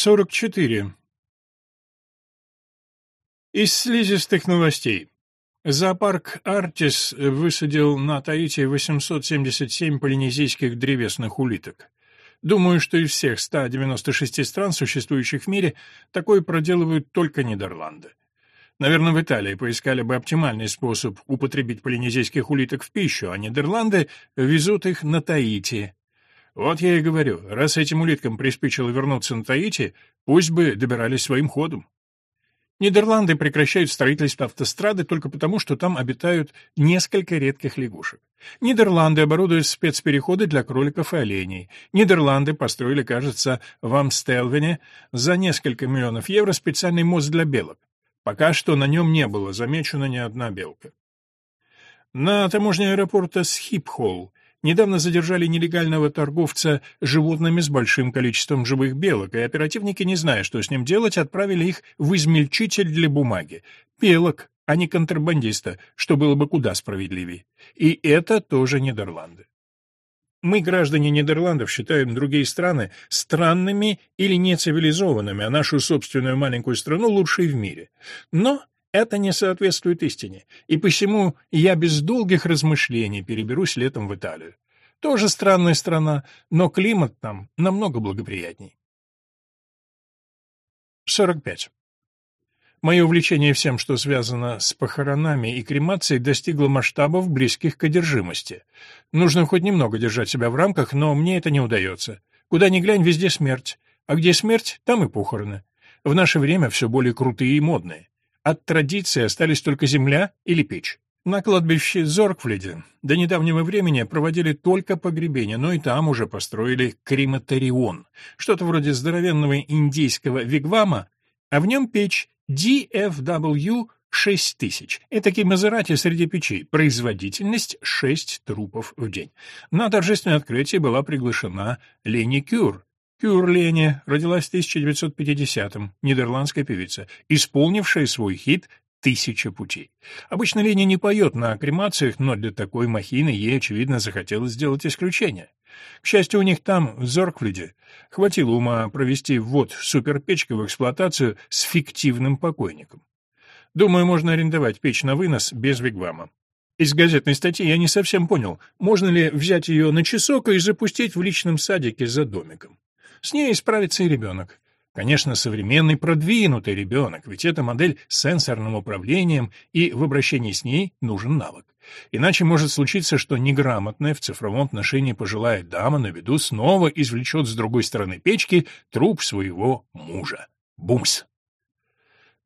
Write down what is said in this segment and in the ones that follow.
44. Из слизистых новостей. Зоопарк «Артис» высадил на Таити 877 полинезийских древесных улиток. Думаю, что из всех 196 стран, существующих в мире, такое проделывают только Нидерланды. Наверное, в Италии поискали бы оптимальный способ употребить полинезийских улиток в пищу, а Нидерланды везут их на Таити, вот я и говорю, раз этим улиткам приспичило вернуться на Таити, пусть бы добирались своим ходом. Нидерланды прекращают строительство автострады только потому, что там обитают несколько редких лягушек. Нидерланды оборудуют спецпереходы для кроликов и оленей. Нидерланды построили, кажется, в Амстелвене за несколько миллионов евро специальный мост для белок. Пока что на нем не было замечена ни одна белка. На таможне аэропорта Схипхолл недавно задержали нелегального торговца животными с большим количеством живых белок, и оперативники, не зная, что с ним делать, отправили их в измельчитель для бумаги. Белок, а не контрабандиста, что было бы куда справедливее. И это тоже Нидерланды. Мы, граждане Нидерландов, считаем другие страны странными или нецивилизованными, а нашу собственную маленькую страну лучшей в мире. Но это не соответствует истине, и посему я без долгих размышлений переберусь летом в Италию. Тоже странная страна, но климат там намного благоприятней. 45. Мое увлечение всем, что связано с похоронами и кремацией, достигло масштабов, близких к одержимости. Нужно хоть немного держать себя в рамках, но мне это не удается. Куда ни глянь, везде смерть. А где смерть, там и похороны. В наше время все более крутые и модные. От традиции остались только земля или печь. На кладбище Зоркфледе до недавнего времени проводили только погребения, но и там уже построили крематорион, что-то вроде здоровенного индейского вигвама, а в нем печь DFW 6000. Этакий Мазерати среди печей. Производительность 6 трупов в день. На торжественное открытие была приглашена Лени Кюр, Кюрлене родилась в 1950-м, нидерландская певица, исполнившая свой хит «Тысяча путей». Обычно Леня не поет на кремациях, но для такой махины ей, очевидно, захотелось сделать исключение. К счастью, у них там, в Зоркфлиде, хватило ума провести ввод суперпечки в эксплуатацию с фиктивным покойником. Думаю, можно арендовать печь на вынос без вигвама. Из газетной статьи я не совсем понял, можно ли взять ее на часок и запустить в личном садике за домиком. С ней справится и ребенок. Конечно, современный продвинутый ребенок, ведь это модель с сенсорным управлением, и в обращении с ней нужен навык. Иначе может случиться, что неграмотная в цифровом отношении пожилая дама на виду снова извлечет с другой стороны печки труп своего мужа. Бумс!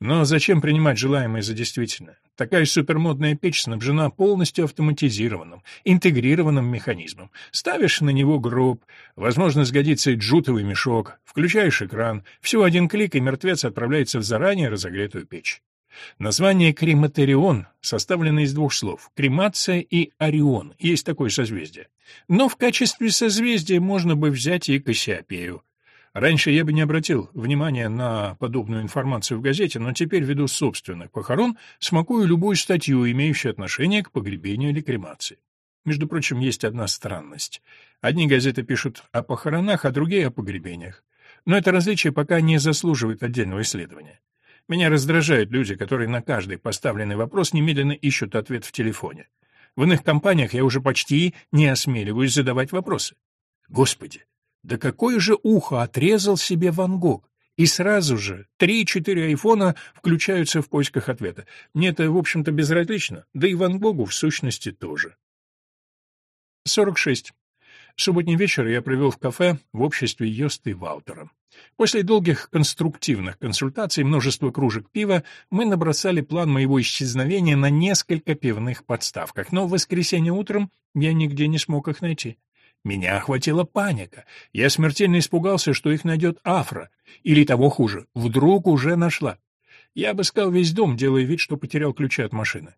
Но зачем принимать желаемое за действительное? Такая супермодная печь снабжена полностью автоматизированным, интегрированным механизмом. Ставишь на него гроб, возможно, сгодится и джутовый мешок, включаешь экран, всего один клик, и мертвец отправляется в заранее разогретую печь. Название крематорион составлено из двух слов — кремация и орион, есть такое созвездие. Но в качестве созвездия можно бы взять и Кассиопею. Раньше я бы не обратил внимания на подобную информацию в газете, но теперь, ввиду собственных похорон, смакую любую статью, имеющую отношение к погребению или кремации. Между прочим, есть одна странность. Одни газеты пишут о похоронах, а другие — о погребениях. Но это различие пока не заслуживает отдельного исследования. Меня раздражают люди, которые на каждый поставленный вопрос немедленно ищут ответ в телефоне. В иных компаниях я уже почти не осмеливаюсь задавать вопросы. Господи, да какое же ухо отрезал себе Ван Гог? И сразу же три-четыре айфона включаются в поисках ответа. Мне это, в общем-то, безразлично, да и Ван Гогу в сущности тоже. 46. Субботний вечер я провел в кафе в обществе Йоста и Валтера. После долгих конструктивных консультаций, множества кружек пива, мы набросали план моего исчезновения на несколько пивных подставках, но в воскресенье утром я нигде не смог их найти. Меня охватила паника. Я смертельно испугался, что их найдет Афра. Или того хуже, вдруг уже нашла. Я обыскал весь дом, делая вид, что потерял ключи от машины.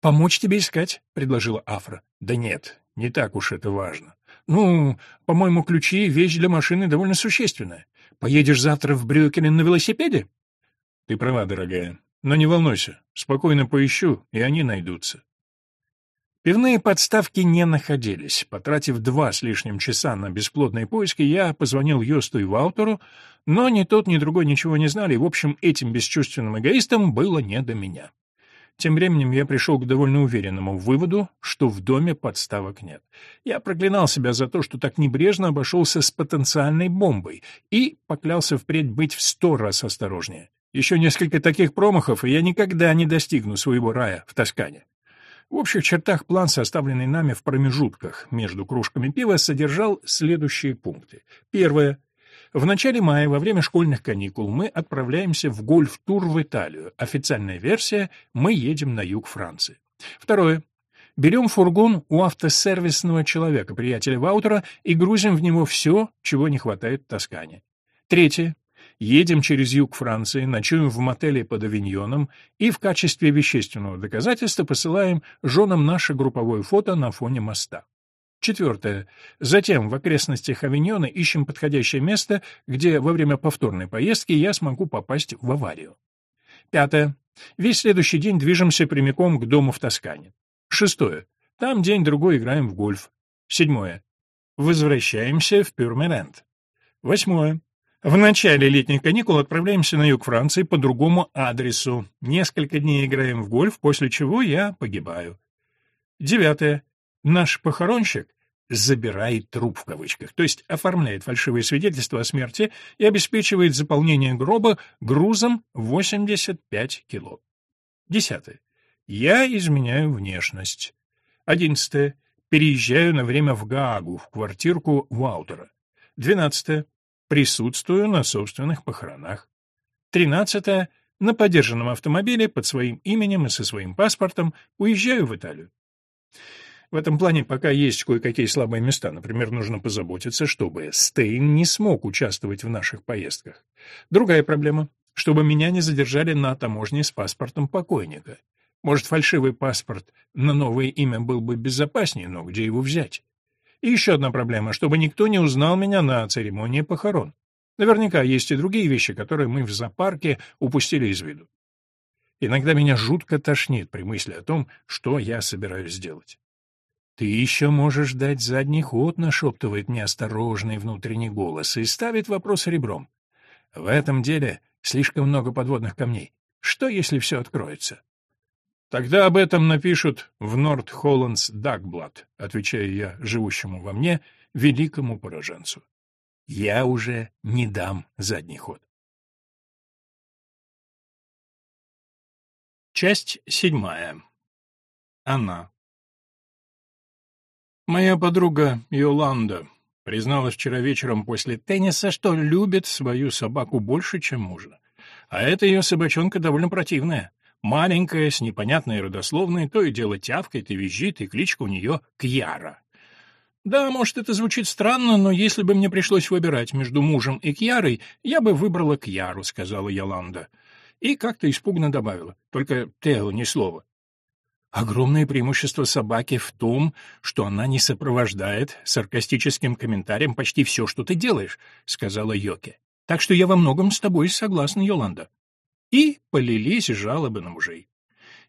«Помочь тебе искать?» — предложила Афра. «Да нет, не так уж это важно. Ну, по-моему, ключи — вещь для машины довольно существенная. Поедешь завтра в Брюкелен на велосипеде?» «Ты права, дорогая. Но не волнуйся, спокойно поищу, и они найдутся». Пивные подставки не находились. Потратив два с лишним часа на бесплодные поиски, я позвонил Йосту и Ваутеру, но ни тот, ни другой ничего не знали, в общем, этим бесчувственным эгоистам было не до меня. Тем временем я пришел к довольно уверенному выводу, что в доме подставок нет. Я проклинал себя за то, что так небрежно обошелся с потенциальной бомбой, и поклялся впредь быть в сто раз осторожнее. Еще несколько таких промахов, и я никогда не достигну своего рая в Тоскане. В общих чертах план, составленный нами в промежутках между кружками пива, содержал следующие пункты. Первое. В начале мая, во время школьных каникул, мы отправляемся в гольф-тур в Италию. Официальная версия – мы едем на юг Франции. Второе. Берем фургон у автосервисного человека, приятеля Ваутера, и грузим в него все, чего не хватает в Тоскане. Третье. Едем через юг Франции, ночуем в мотеле под Авиньоном и в качестве вещественного доказательства посылаем женам наше групповое фото на фоне моста. Четвертое. Затем в окрестностях Авиньона ищем подходящее место, где во время повторной поездки я смогу попасть в аварию. Пятое. Весь следующий день движемся прямиком к дому в Тоскане. Шестое. Там день-другой играем в гольф. Седьмое. Возвращаемся в Пюрмерент. Восьмое. В начале летних каникул отправляемся на юг Франции по другому адресу. Несколько дней играем в гольф, после чего я погибаю. Девятое. Наш похоронщик «забирает труп» в кавычках, то есть оформляет фальшивое свидетельство о смерти и обеспечивает заполнение гроба грузом 85 кило. Десятое. Я изменяю внешность. Одиннадцатое. Переезжаю на время в Гаагу, в квартирку Ваутера. Двенадцатое присутствую на собственных похоронах. Тринадцатое. На подержанном автомобиле под своим именем и со своим паспортом уезжаю в Италию. В этом плане пока есть кое-какие слабые места. Например, нужно позаботиться, чтобы Стейн не смог участвовать в наших поездках. Другая проблема — чтобы меня не задержали на таможне с паспортом покойника. Может, фальшивый паспорт на новое имя был бы безопаснее, но где его взять? И еще одна проблема, чтобы никто не узнал меня на церемонии похорон. Наверняка есть и другие вещи, которые мы в зоопарке упустили из виду. Иногда меня жутко тошнит при мысли о том, что я собираюсь сделать. «Ты еще можешь дать задний ход», — нашептывает мне осторожный внутренний голос и ставит вопрос ребром. «В этом деле слишком много подводных камней. Что, если все откроется?» Тогда об этом напишут в Норт Холландс Дагблат, отвечаю я живущему во мне великому пораженцу. Я уже не дам задний ход. Часть седьмая. Она. Моя подруга Йоланда призналась вчера вечером после тенниса, что любит свою собаку больше, чем мужа. А эта ее собачонка довольно противная. Маленькая, с непонятной родословной, то и дело тявкает и визжит, и кличка у нее Кьяра. Да, может, это звучит странно, но если бы мне пришлось выбирать между мужем и Кьярой, я бы выбрала Кьяру, сказала Йоланда. И как-то испуганно добавила, только Тео ни слова. Огромное преимущество собаки в том, что она не сопровождает саркастическим комментарием почти все, что ты делаешь, сказала Йоке. Так что я во многом с тобой согласна, Йоланда. И полились жалобы на мужей.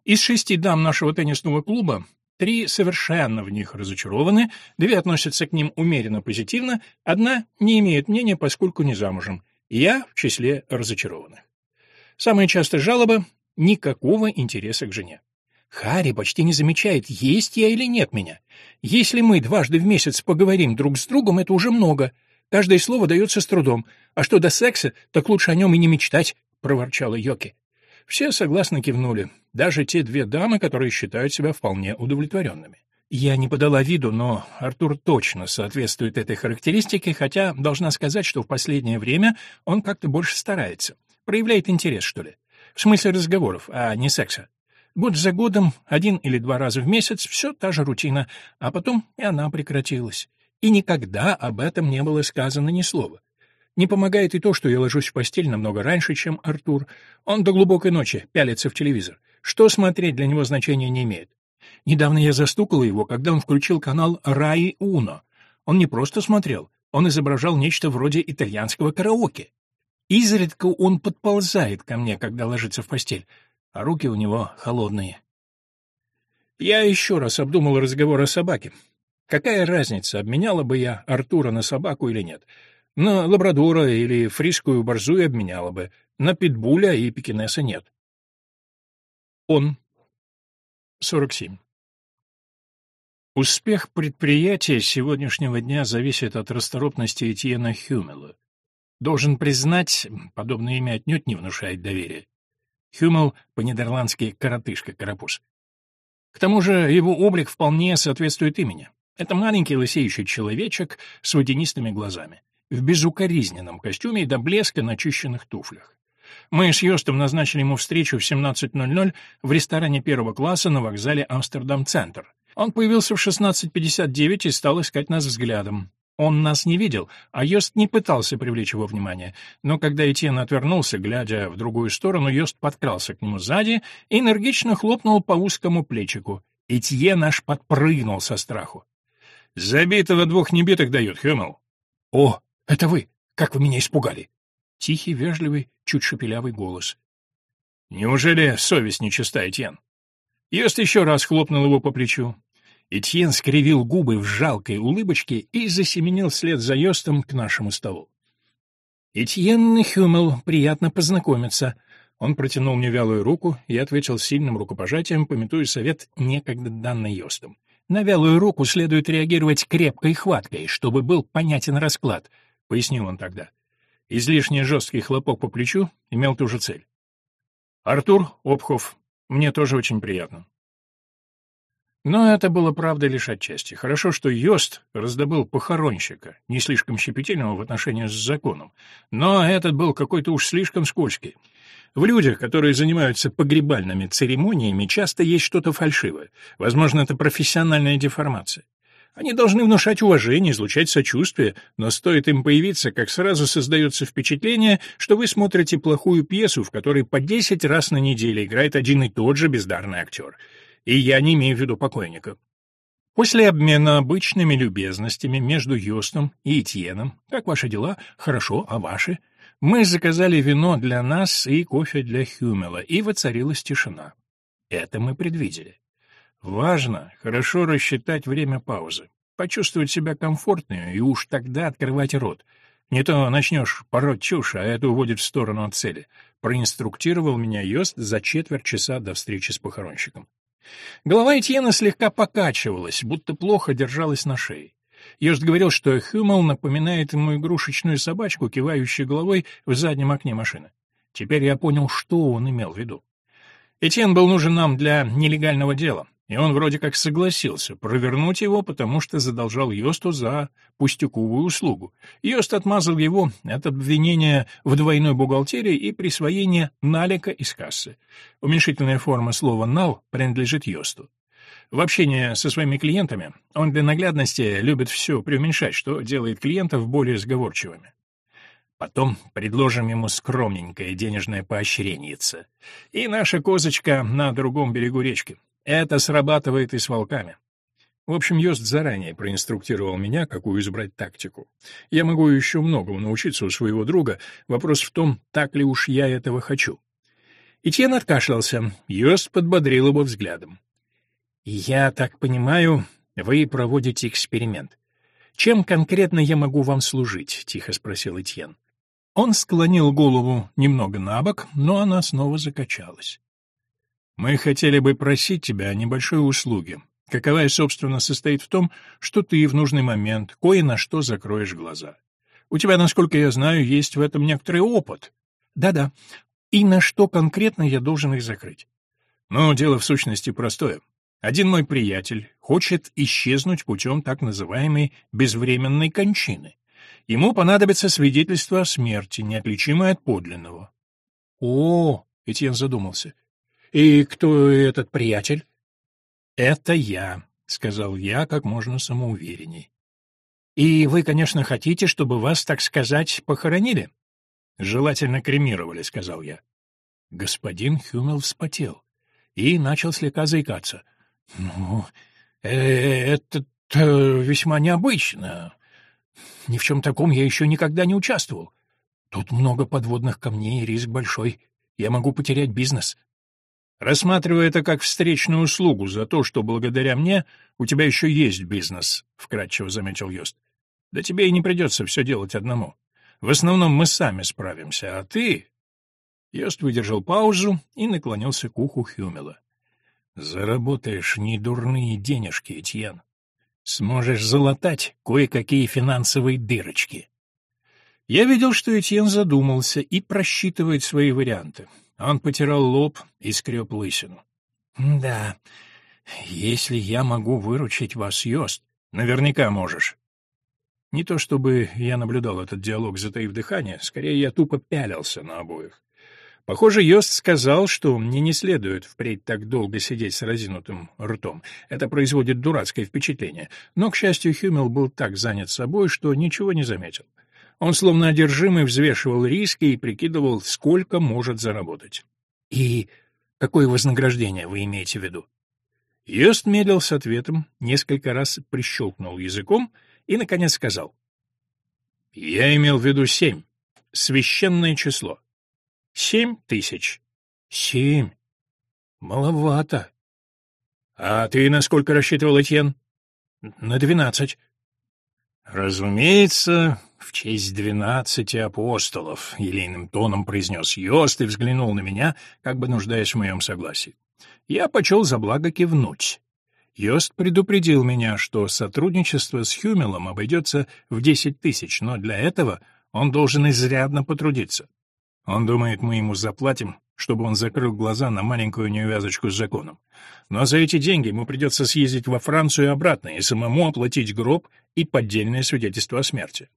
Из шести дам нашего теннисного клуба три совершенно в них разочарованы, две относятся к ним умеренно позитивно, одна не имеет мнения, поскольку не замужем. Я в числе разочарованных. Самая частая жалоба — никакого интереса к жене. Харри почти не замечает, есть я или нет меня. Если мы дважды в месяц поговорим друг с другом, это уже много. Каждое слово дается с трудом. А что до секса, так лучше о нем и не мечтать. — проворчала Йоки. Все согласно кивнули, даже те две дамы, которые считают себя вполне удовлетворенными. Я не подала виду, но Артур точно соответствует этой характеристике, хотя должна сказать, что в последнее время он как-то больше старается. Проявляет интерес, что ли. В смысле разговоров, а не секса. Год за годом, один или два раза в месяц, все та же рутина, а потом и она прекратилась. И никогда об этом не было сказано ни слова. Не помогает и то, что я ложусь в постель намного раньше, чем Артур. Он до глубокой ночи пялится в телевизор. Что смотреть для него значения не имеет. Недавно я застукала его, когда он включил канал «Раи Уно». Он не просто смотрел, он изображал нечто вроде итальянского караоке. Изредка он подползает ко мне, когда ложится в постель, а руки у него холодные. Я еще раз обдумал разговор о собаке. Какая разница, обменяла бы я Артура на собаку или нет? На лабрадора или фрискую борзую обменяла бы, на питбуля и пекинеса нет. Он. 47. Успех предприятия сегодняшнего дня зависит от расторопности Этьена Хюмела. Должен признать, подобное имя отнюдь не внушает доверия. Хюмел по-нидерландски «коротышка-карапуз». К тому же его облик вполне соответствует имени. Это маленький лысеющий человечек с водянистыми глазами, в безукоризненном костюме и до блеска начищенных туфлях. Мы с Йостом назначили ему встречу в 17.00 в ресторане первого класса на вокзале Амстердам-Центр. Он появился в 16.59 и стал искать нас взглядом. Он нас не видел, а Йост не пытался привлечь его внимание. Но когда Этьен отвернулся, глядя в другую сторону, Йост подкрался к нему сзади и энергично хлопнул по узкому плечику. Этьен аж подпрыгнул со страху. «Забитого двух небитых дают, Хюмел». «О, это вы! Как вы меня испугали!» Тихий, вежливый, чуть шепелявый голос. «Неужели совесть нечиста, Этьен?» Йост еще раз хлопнул его по плечу. Этьен скривил губы в жалкой улыбочке и засеменил вслед за Йостом к нашему столу. «Этьен Хюмел, приятно познакомиться». Он протянул мне вялую руку и ответил сильным рукопожатием, пометуя совет, некогда данный Йостом. «На вялую руку следует реагировать крепкой хваткой, чтобы был понятен расклад», — пояснил он тогда. Излишне жесткий хлопок по плечу имел ту же цель. «Артур Обхов, мне тоже очень приятно. Но это было правда лишь отчасти. Хорошо, что Йост раздобыл похоронщика, не слишком щепетильного в отношении с законом. Но этот был какой-то уж слишком скользкий. В людях, которые занимаются погребальными церемониями, часто есть что-то фальшивое. Возможно, это профессиональная деформация. Они должны внушать уважение, излучать сочувствие, но стоит им появиться, как сразу создается впечатление, что вы смотрите плохую пьесу, в которой по десять раз на неделю играет один и тот же бездарный актер — и я не имею в виду покойника. После обмена обычными любезностями между Юстом и Этьеном, как ваши дела, хорошо, а ваши, мы заказали вино для нас и кофе для Хюмела, и воцарилась тишина. Это мы предвидели. Важно хорошо рассчитать время паузы, почувствовать себя комфортно и уж тогда открывать рот. Не то начнешь пороть чушь, а это уводит в сторону от цели. Проинструктировал меня Йост за четверть часа до встречи с похоронщиком. Голова Этьена слегка покачивалась, будто плохо держалась на шее. Йост говорил, что Хюмел напоминает ему игрушечную собачку, кивающую головой в заднем окне машины. Теперь я понял, что он имел в виду. Этьен был нужен нам для нелегального дела. И он вроде как согласился провернуть его, потому что задолжал Йосту за пустяковую услугу. Йост отмазал его от обвинения в двойной бухгалтерии и присвоения налика из кассы. Уменьшительная форма слова «нал» принадлежит Йосту. В общении со своими клиентами он для наглядности любит все преуменьшать, что делает клиентов более сговорчивыми. Потом предложим ему скромненькое денежное поощреньице. И наша козочка на другом берегу речки. Это срабатывает и с волками. В общем, Йост заранее проинструктировал меня, какую избрать тактику. Я могу еще многому научиться у своего друга, вопрос в том, так ли уж я этого хочу. Итьен откашлялся, Йост подбодрил его взглядом. «Я так понимаю, вы проводите эксперимент. Чем конкретно я могу вам служить?» — тихо спросил Этьен. Он склонил голову немного на бок, но она снова закачалась. Мы хотели бы просить тебя о небольшой услуге, каковая, собственно, состоит в том, что ты в нужный момент кое на что закроешь глаза. У тебя, насколько я знаю, есть в этом некоторый опыт. Да-да. И на что конкретно я должен их закрыть? Ну, дело в сущности простое. Один мой приятель хочет исчезнуть путем так называемой безвременной кончины. Ему понадобится свидетельство о смерти, неотличимое от подлинного. О, Этьен задумался. «И кто этот приятель?» «Это я», — сказал я как можно самоуверенней. «И вы, конечно, хотите, чтобы вас, так сказать, похоронили?» «Желательно кремировали», — сказал я. Господин Хюмел вспотел и начал слегка заикаться. «Ну, э это весьма необычно. Ни в чем таком я еще никогда не участвовал. Тут много подводных камней, риск большой. Я могу потерять бизнес. Рассматривая это как встречную услугу за то, что благодаря мне у тебя еще есть бизнес, — вкратчиво заметил Йост. Да тебе и не придется все делать одному. В основном мы сами справимся, а ты... Йост выдержал паузу и наклонился к уху Хюмела. Заработаешь недурные денежки, Этьен. Сможешь залатать кое-какие финансовые дырочки. Я видел, что Этьен задумался и просчитывает свои варианты. Он потирал лоб и скреб лысину. «Да, если я могу выручить вас, Йост, наверняка можешь». Не то чтобы я наблюдал этот диалог, затаив дыхание, скорее я тупо пялился на обоих. Похоже, Йост сказал, что мне не следует впредь так долго сидеть с разинутым ртом. Это производит дурацкое впечатление. Но, к счастью, Хюмел был так занят собой, что ничего не заметил. Он словно одержимый взвешивал риски и прикидывал, сколько может заработать. «И какое вознаграждение вы имеете в виду?» Йост медлил с ответом, несколько раз прищелкнул языком и, наконец, сказал. «Я имел в виду семь. Священное число. Семь тысяч». «Семь? Маловато». «А ты на сколько рассчитывал, Этьен?» «На двенадцать». «Разумеется, в честь двенадцати апостолов», — елейным тоном произнес Йост и взглянул на меня, как бы нуждаясь в моем согласии. Я почел за благо кивнуть. Йост предупредил меня, что сотрудничество с Хюмелом обойдется в десять тысяч, но для этого он должен изрядно потрудиться. Он думает, мы ему заплатим, чтобы он закрыл глаза на маленькую неувязочку с законом. Но за эти деньги ему придется съездить во Францию и обратно и самому оплатить гроб и поддельное свидетельство о смерти.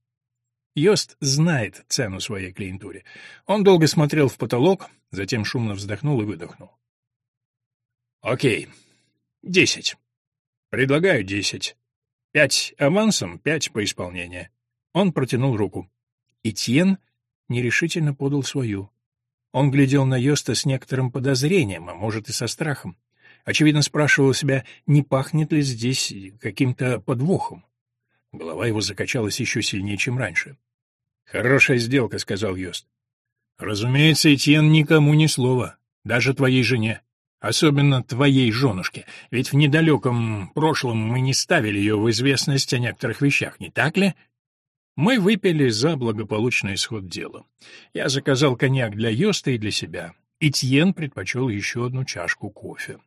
Йост знает цену своей клиентуре. Он долго смотрел в потолок, затем шумно вздохнул и выдохнул. «Окей. Десять. Предлагаю десять. Пять авансом, пять по исполнению». Он протянул руку. Этьен нерешительно подал свою. Он глядел на Йоста с некоторым подозрением, а может и со страхом. Очевидно, спрашивал себя, не пахнет ли здесь каким-то подвохом. Голова его закачалась еще сильнее, чем раньше. «Хорошая сделка», — сказал Йост. «Разумеется, Этьен никому ни слова, даже твоей жене, особенно твоей женушке, ведь в недалеком прошлом мы не ставили ее в известность о некоторых вещах, не так ли?» Мы выпили за благополучный исход дела. Я заказал коньяк для Йоста и для себя. Этьен предпочел еще одну чашку кофе.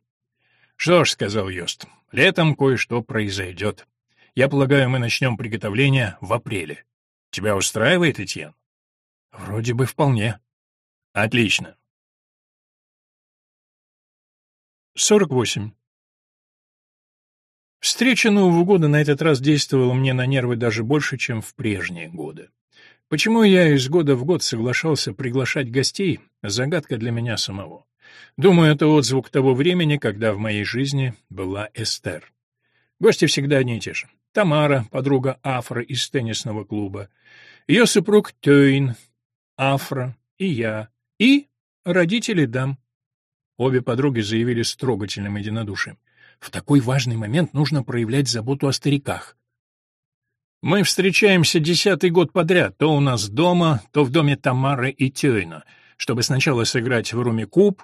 «Что ж», — сказал Йост, — «летом кое-что произойдет. Я полагаю, мы начнем приготовление в апреле. Тебя устраивает, Этьен? Вроде бы вполне. Отлично. 48. Встреча Нового года на этот раз действовала мне на нервы даже больше, чем в прежние годы. Почему я из года в год соглашался приглашать гостей — загадка для меня самого. Думаю, это отзвук того времени, когда в моей жизни была Эстер. Гости всегда одни и те же. Тамара, подруга Афры из теннисного клуба, ее супруг Тёйн, Афра и я, и родители дам. Обе подруги заявили с трогательным единодушием. В такой важный момент нужно проявлять заботу о стариках. Мы встречаемся десятый год подряд, то у нас дома, то в доме Тамары и Тёйна, чтобы сначала сыграть в руме куб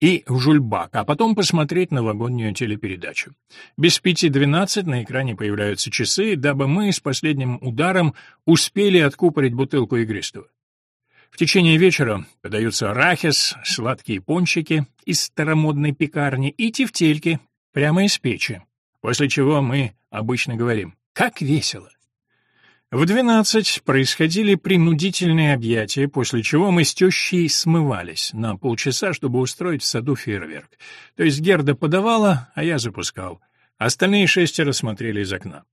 и в жульбак, а потом посмотреть новогоднюю телепередачу. Без пяти двенадцать на экране появляются часы, дабы мы с последним ударом успели откупорить бутылку игристого. В течение вечера подаются арахис, сладкие пончики из старомодной пекарни и тефтельки прямо из печи, после чего мы обычно говорим «как весело». В двенадцать происходили принудительные объятия, после чего мы с тещей смывались на полчаса, чтобы устроить в саду фейерверк. То есть Герда подавала, а я запускал. Остальные шестеро смотрели из окна.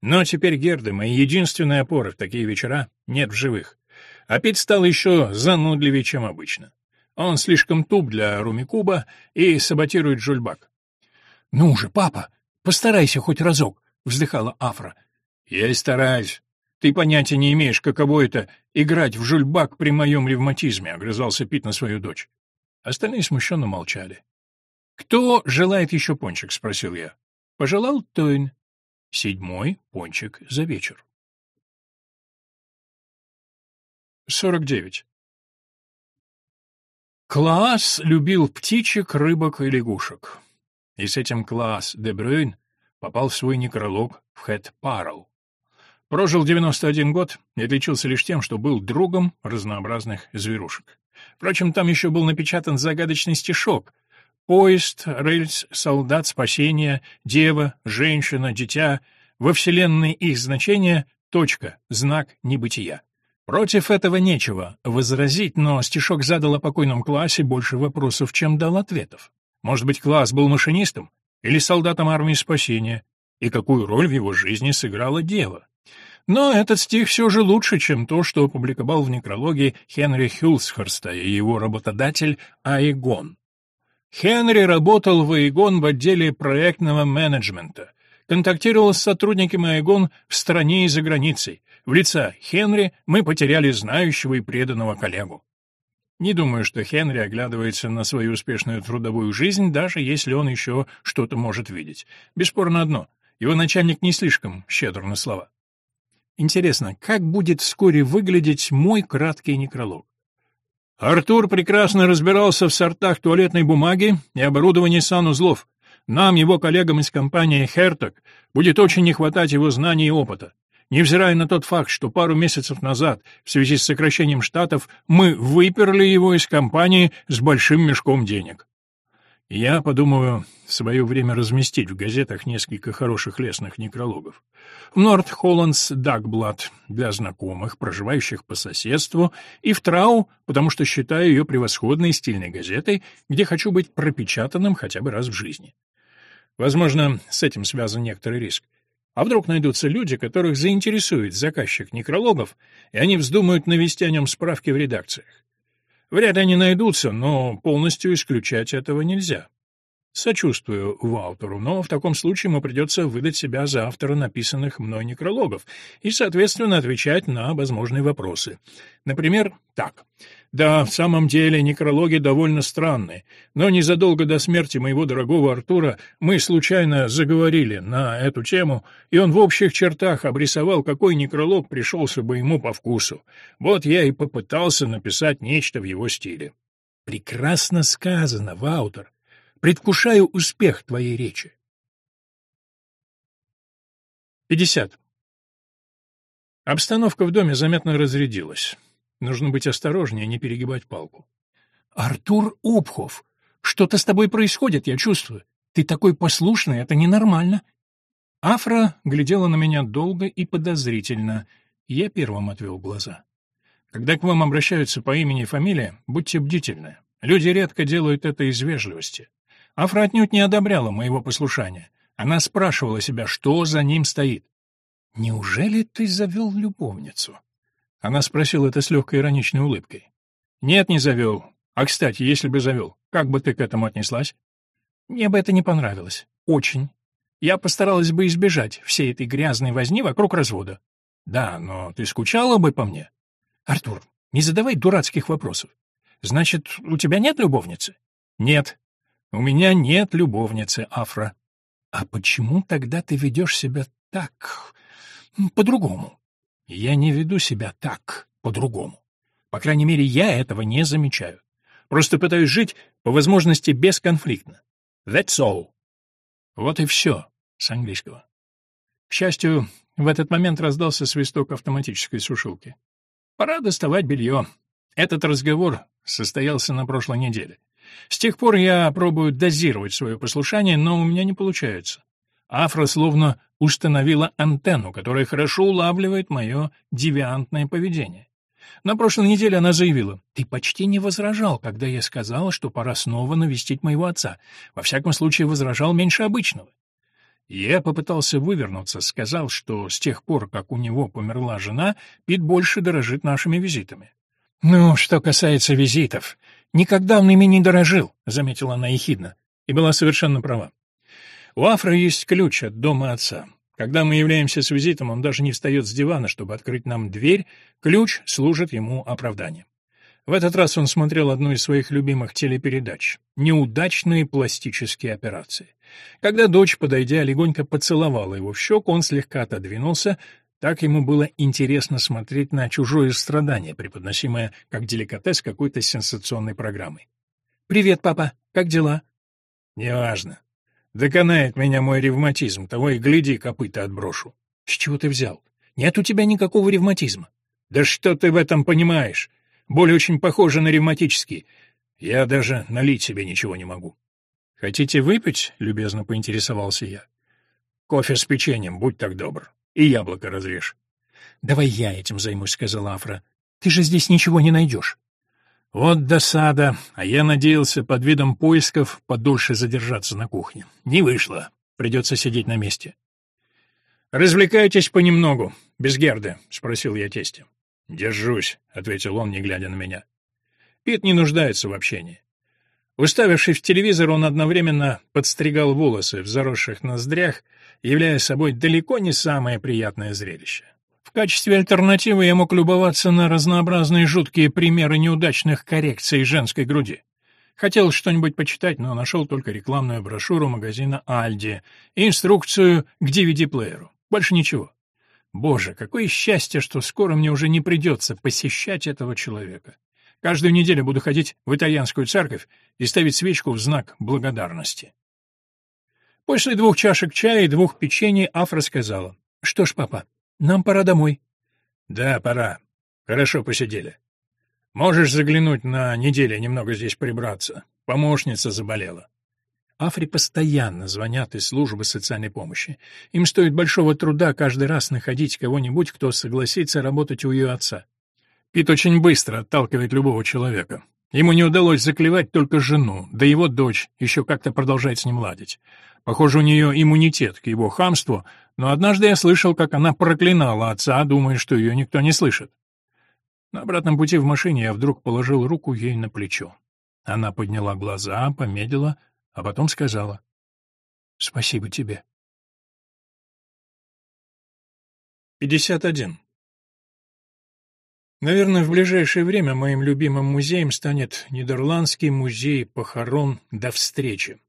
Но теперь Герда, моя единственная опора в такие вечера, нет в живых. А пить стал еще занудливее, чем обычно. Он слишком туп для Румикуба и саботирует жульбак. — Ну же, папа, постарайся хоть разок, — вздыхала Афра. — Я и стараюсь. «Ты понятия не имеешь, каково это — играть в жульбак при моем ревматизме», — огрызался Пит на свою дочь. Остальные смущенно молчали. «Кто желает еще пончик?» — спросил я. Пожелал Тойн. Седьмой пончик за вечер. 49. Клаас любил птичек, рыбок и лягушек. И с этим Клаас де Брюйн попал в свой некролог в Хэт Парл. Прожил 91 год и отличился лишь тем, что был другом разнообразных зверушек. Впрочем, там еще был напечатан загадочный стишок «Поезд, рельс, солдат, спасение, дева, женщина, дитя, во вселенной их значение — точка, знак небытия». Против этого нечего возразить, но стишок задал о покойном классе больше вопросов, чем дал ответов. Может быть, класс был машинистом или солдатом армии спасения, и какую роль в его жизни сыграла дева? Но этот стих все же лучше, чем то, что опубликовал в некрологе Хенри Хюлсхорста и его работодатель Айгон. Хенри работал в Айгон в отделе проектного менеджмента, контактировал с сотрудниками Айгон в стране и за границей. В лица Хенри мы потеряли знающего и преданного коллегу. Не думаю, что Хенри оглядывается на свою успешную трудовую жизнь, даже если он еще что-то может видеть. Бесспорно одно — его начальник не слишком щедр на слова. Интересно, как будет вскоре выглядеть мой краткий некролог? Артур прекрасно разбирался в сортах туалетной бумаги и оборудовании санузлов. Нам, его коллегам из компании «Херток», будет очень не хватать его знаний и опыта. Невзирая на тот факт, что пару месяцев назад, в связи с сокращением штатов, мы выперли его из компании с большим мешком денег. Я подумаю в свое время разместить в газетах несколько хороших лесных некрологов. В Норт-Холландс Дагблад для знакомых, проживающих по соседству, и в Трау, потому что считаю ее превосходной стильной газетой, где хочу быть пропечатанным хотя бы раз в жизни. Возможно, с этим связан некоторый риск. А вдруг найдутся люди, которых заинтересует заказчик некрологов, и они вздумают навести о нем справки в редакциях. Вряд ли они найдутся, но полностью исключать этого нельзя. Сочувствую Ваутеру, но в таком случае ему придется выдать себя за автора написанных мной некрологов и, соответственно, отвечать на возможные вопросы. Например, так. Да, в самом деле некрологи довольно странные, но незадолго до смерти моего дорогого Артура мы случайно заговорили на эту тему, и он в общих чертах обрисовал, какой некролог пришелся бы ему по вкусу. Вот я и попытался написать нечто в его стиле. Прекрасно сказано, Ваутер. Предвкушаю успех твоей речи. 50. Обстановка в доме заметно разрядилась. Нужно быть осторожнее, не перегибать палку. «Артур Обхов, что-то с тобой происходит, я чувствую. Ты такой послушный, это ненормально». Афра глядела на меня долго и подозрительно. Я первым отвел глаза. Когда к вам обращаются по имени и фамилии, будьте бдительны. Люди редко делают это из вежливости. Афра отнюдь не одобряла моего послушания. Она спрашивала себя, что за ним стоит. «Неужели ты завел любовницу?» Она спросила это с легкой ироничной улыбкой. «Нет, не завел. А, кстати, если бы завел, как бы ты к этому отнеслась?» «Мне бы это не понравилось. Очень. Я постаралась бы избежать всей этой грязной возни вокруг развода». «Да, но ты скучала бы по мне?» «Артур, не задавай дурацких вопросов. Значит, у тебя нет любовницы?» «Нет. У меня нет любовницы, Афра. А почему тогда ты ведешь себя так... по-другому? Я не веду себя так, по-другому. По крайней мере, я этого не замечаю. Просто пытаюсь жить, по возможности, бесконфликтно. That's all. Вот и все с английского. К счастью, в этот момент раздался свисток автоматической сушилки. Пора доставать белье. Этот разговор состоялся на прошлой неделе. С тех пор я пробую дозировать свое послушание, но у меня не получается. Афра словно установила антенну, которая хорошо улавливает мое девиантное поведение. На прошлой неделе она заявила, «Ты почти не возражал, когда я сказала, что пора снова навестить моего отца. Во всяком случае, возражал меньше обычного». Я попытался вывернуться, сказал, что с тех пор, как у него померла жена, Пит больше дорожит нашими визитами. «Ну, что касается визитов, никогда он ими не дорожил», — заметила она ехидно, и была совершенно права. У Афра есть ключ от дома отца. Когда мы являемся с визитом, он даже не встает с дивана, чтобы открыть нам дверь, ключ служит ему оправданием. В этот раз он смотрел одну из своих любимых телепередач «Неудачные пластические операции». Когда дочь, подойдя, легонько поцеловала его в щеку, он слегка отодвинулся, так ему было интересно смотреть на чужое страдание, преподносимое как деликатес какой-то сенсационной программой. «Привет, папа. Как дела?» «Неважно. Доконает меня мой ревматизм, того и гляди, копыта отброшу». «С чего ты взял? Нет у тебя никакого ревматизма». «Да что ты в этом понимаешь? Боль очень похожа на ревматический. Я даже налить себе ничего не могу». «Хотите выпить?» — любезно поинтересовался я. «Кофе с печеньем, будь так добр. И яблоко разрежь». «Давай я этим займусь», — сказала Афра. «Ты же здесь ничего не найдешь». Вот досада, а я надеялся под видом поисков подольше задержаться на кухне. Не вышло, придется сидеть на месте. «Развлекайтесь понемногу, без Герды?» — спросил я тестя. «Держусь», — ответил он, не глядя на меня. Пит не нуждается в общении. Уставившись в телевизор, он одновременно подстригал волосы в заросших ноздрях, являя собой далеко не самое приятное зрелище. Качестве альтернативы я мог любоваться на разнообразные жуткие примеры неудачных коррекций женской груди. Хотел что-нибудь почитать, но нашел только рекламную брошюру магазина «Альди» и инструкцию к DVD-плееру. Больше ничего. Боже, какое счастье, что скоро мне уже не придется посещать этого человека. Каждую неделю буду ходить в итальянскую церковь и ставить свечку в знак благодарности. После двух чашек чая и двух печений Афра сказала. «Что ж, папа, нам пора домой». «Да, пора. Хорошо посидели. Можешь заглянуть на неделю немного здесь прибраться. Помощница заболела». Афри постоянно звонят из службы социальной помощи. Им стоит большого труда каждый раз находить кого-нибудь, кто согласится работать у ее отца. Пит очень быстро отталкивает любого человека. Ему не удалось заклевать только жену, да его дочь еще как-то продолжает с ним ладить. Похоже, у нее иммунитет к его хамству, но однажды я слышал, как она проклинала отца, думая, что ее никто не слышит. На обратном пути в машине я вдруг положил руку ей на плечо. Она подняла глаза, помедлила, а потом сказала «Спасибо тебе». 51. Наверное, в ближайшее время моим любимым музеем станет Нидерландский музей похорон до встречи.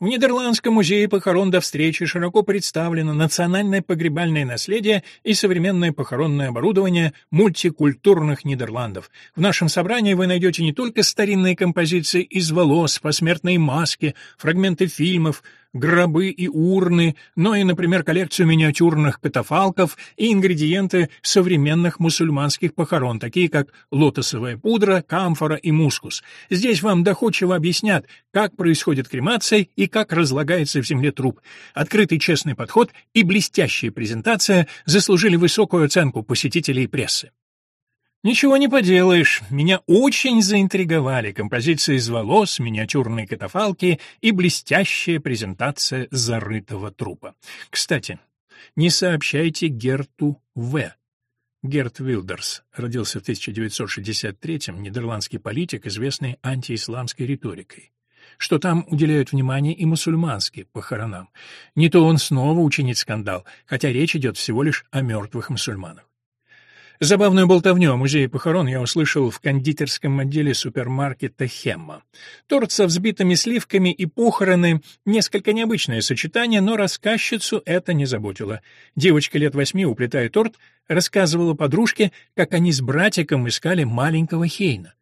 В Нидерландском музее похорон до встречи широко представлено национальное погребальное наследие и современное похоронное оборудование мультикультурных Нидерландов. В нашем собрании вы найдете не только старинные композиции из волос, посмертные маски, фрагменты фильмов, гробы и урны, но и, например, коллекцию миниатюрных катафалков и ингредиенты современных мусульманских похорон, такие как лотосовая пудра, камфора и мускус. Здесь вам доходчиво объяснят, как происходит кремация и как разлагается в земле труп. Открытый честный подход и блестящая презентация заслужили высокую оценку посетителей и прессы. Ничего не поделаешь, меня очень заинтриговали композиции из волос, миниатюрные катафалки и блестящая презентация зарытого трупа. Кстати, не сообщайте Герту В. Герт Вилдерс родился в 1963-м, нидерландский политик, известный антиисламской риторикой что там уделяют внимание и мусульманским похоронам. Не то он снова учинит скандал, хотя речь идет всего лишь о мертвых мусульманах. Забавную болтовню о музее похорон я услышал в кондитерском отделе супермаркета «Хемма». Торт со взбитыми сливками и похороны — несколько необычное сочетание, но рассказчицу это не заботило. Девочка лет восьми, уплетая торт, рассказывала подружке, как они с братиком искали маленького Хейна.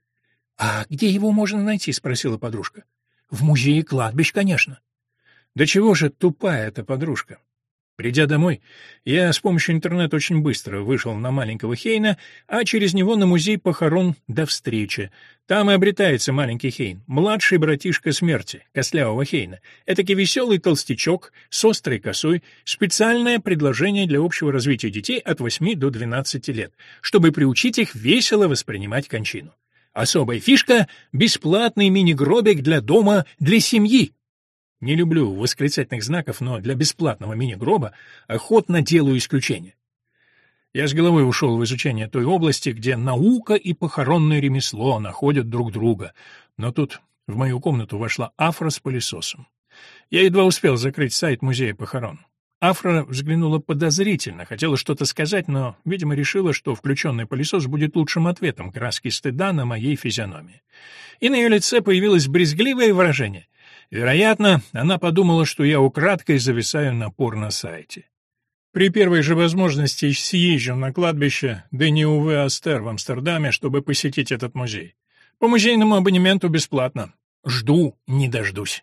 «А где его можно найти?» — спросила подружка. «В музее кладбищ, конечно». «Да чего же тупая эта подружка?» Придя домой, я с помощью интернета очень быстро вышел на маленького Хейна, а через него на музей похорон до встречи. Там и обретается маленький Хейн, младший братишка смерти, костлявого Хейна. Этакий веселый толстячок с острой косой, специальное предложение для общего развития детей от 8 до 12 лет, чтобы приучить их весело воспринимать кончину. Особая фишка — бесплатный мини-гробик для дома, для семьи, не люблю восклицательных знаков, но для бесплатного мини-гроба охотно делаю исключение. Я с головой ушел в изучение той области, где наука и похоронное ремесло находят друг друга. Но тут в мою комнату вошла Афра с пылесосом. Я едва успел закрыть сайт музея похорон. Афра взглянула подозрительно, хотела что-то сказать, но, видимо, решила, что включенный пылесос будет лучшим ответом краски стыда на моей физиономии. И на ее лице появилось брезгливое выражение. Вероятно, она подумала, что я украдкой зависаю на порно-сайте. При первой же возможности съезжу на кладбище Дени Уве Астер в Амстердаме, чтобы посетить этот музей. По музейному абонементу бесплатно. Жду не дождусь.